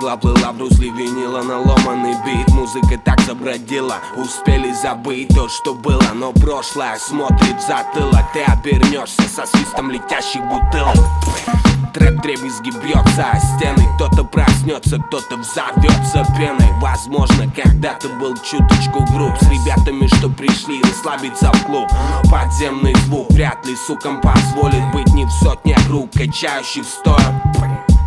поплыла в русле винила на ломаный бит Музыка так забродила, успели забыть то, что было Но прошлое смотрит в затылок. Ты обернешься со свистом летящих бутылок. Трэп дребезги бьется о стены Кто-то проснется, кто-то взорвется пеной. Возможно, когда-то был чуточку груб С ребятами, что пришли расслабиться в клуб. Подземный звук вряд ли сукам позволит Быть не в сотнях рук, качающих стоя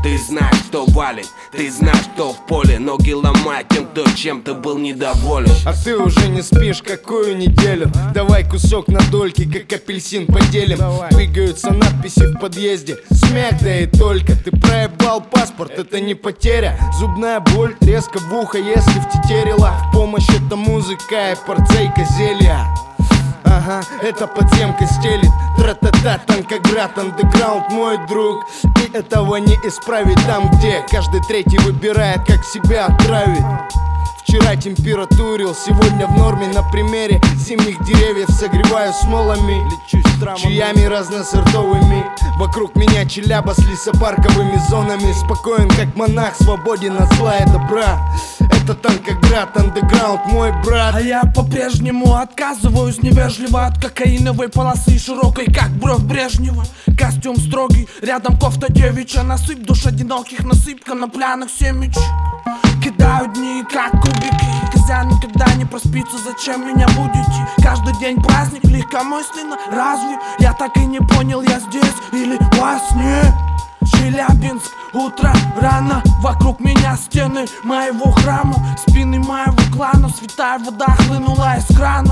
ты знаешь, кто валит, ты знаешь, кто в поле. Ноги ломает тем, кто чем-то был недоволен. А ты уже не спишь какую неделю Давай кусок на дольки, как апельсин поделим. Двигаются надписи в подъезде Смех, да и только. Ты проебал паспорт, это не потеря. Зубная боль, резко в ухо, если втетерила В помощь это музыка и порцейка зелья Ага, это подземка стелит. Тра-та-та, танкоград, андеграунд, мой друг. И этого не исправить там, где Каждый третий выбирает, как себя отравить. Вчера температурил, сегодня в норме. На примере зимних деревьев согреваю смолами Чаями разносортовыми. Вокруг меня челяба с лесопарковыми зонами. Спокоен, как монах, свободен от зла и добра Это танкоград, андеграунд, мой брат А я по-прежнему отказываюсь невежливо От кокаиновой полосы широкой, как бровь Брежнева Костюм строгий, рядом кофта девичья Насыпь душ одиноких, насыпка на пляных семечек Кидаю дни, как кубики Козя никогда не проспится, зачем меня будете? Каждый день праздник, легкомысленно Разве я так и не понял, я здесь или во сне? Челябинск, утро рано Вокруг меня стены моего храма Спины моего клана Святая вода хлынула из крана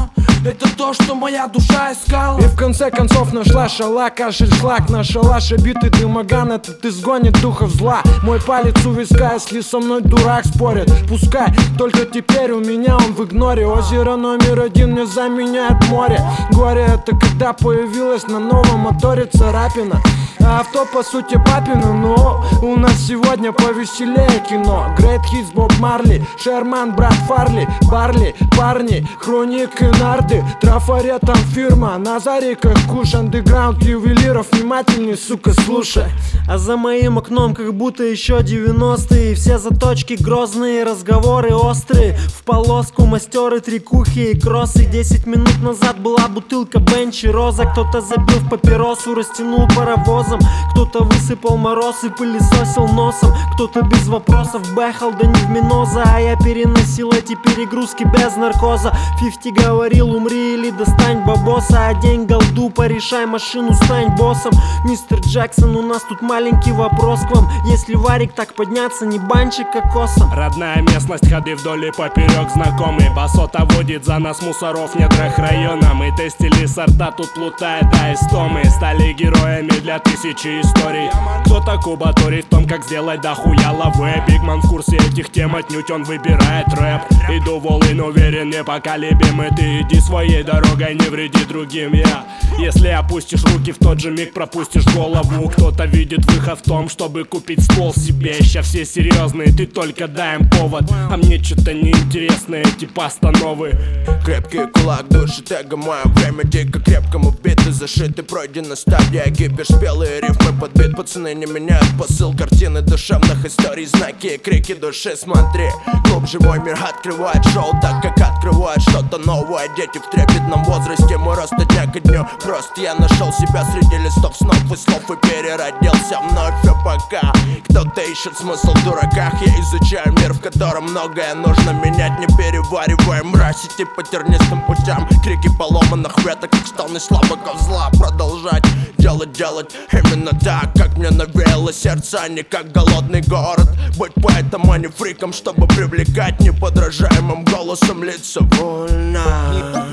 то, что моя душа искала. И в конце концов нашла шалака, шлак На шалаше битый дымоган, этот изгонит духов зла. Мой палец у виска, если со мной дурак спорит Пускай, только теперь у меня он в игноре. Озеро номер один мне заменяет море. Горе это когда появилась на новом моторе царапина. А авто по сути папина, но у нас сегодня повеселее кино. Great Hits Боб Марли, Шерман, брат Фарли, Барли, парни, Хроник и Нарды Трафаретом фирма, на зариках куш Андеграунд ювелиров, внимательней, сука, слушай. А за моим окном как будто еще 90-е Все заточки грозные, разговоры острые. В полоску мастеры, трикухи и кроссы. Десять минут назад была бутылка Бенчи Роза. Кто-то забил в папиросу, растянул паровозом. Кто-то высыпал мороз и пылесосил носом. Кто-то без вопросов бэхал, да не в миноза. А я переносил эти перегрузки без наркоза. Фифти говорил, умри или достань бабоса А день голду, порешай машину, стань боссом. Мистер Джексон, у нас тут маленький вопрос к вам. Если варик так подняться, не банчик кокосом Родная местность, ходы вдоль и поперек знакомый Басота водит за нас мусоров недрах района. Мы тестили сорта, тут плутает да истомы Стали героями для тысячи историй. Кто-то кубаторит в том, как сделать дохуя лавы Бигман в курсе этих тем, отнюдь он выбирает рэп. Иду волын, уверен, непоколебимый Ты иди своей дорогой, не вреди другим я Если опустишь руки, в тот же миг пропустишь голову. Кто-то видит выход в том, чтобы купить ствол себе. Сейчас все серьезные, ты только дай им повод. А мне что-то неинтересно эти постановы. Крепкий кулак души тега мое время. Дико крепкому биты Зашиты пройдена стадия. Гиперспелые рифмы под бит Пацаны не меняют посыл. Картины душевных историй Знаки и крики души. Смотри Глубже мой мир открывает шоу Так как открывает что-то новое. Дети в трепетном возрасте Мой рост от дня ко дню Просто я нашел себя среди листов снов и слов И переродился вновь и пока Кто-то ищет смысл в дураках Я изучаю мир, в котором многое нужно менять Не переваривая мразь Идти по тернистым путям Крики поломанных веток Как стоны слабого зла Продолжать делать, делать Именно так, как мне навеяло сердце А не как голодный город Быть поэтом, а не фриком Чтобы привлекать неподражаемым голосом лица вольно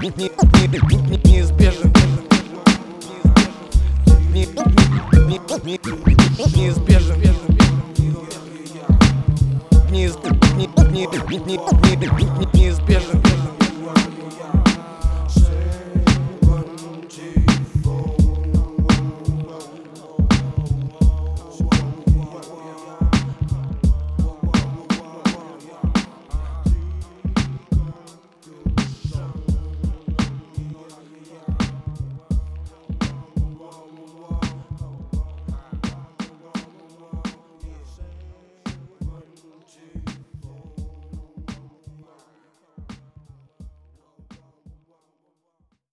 неизбежен, неизбежен. Неизбежен. Неизбежен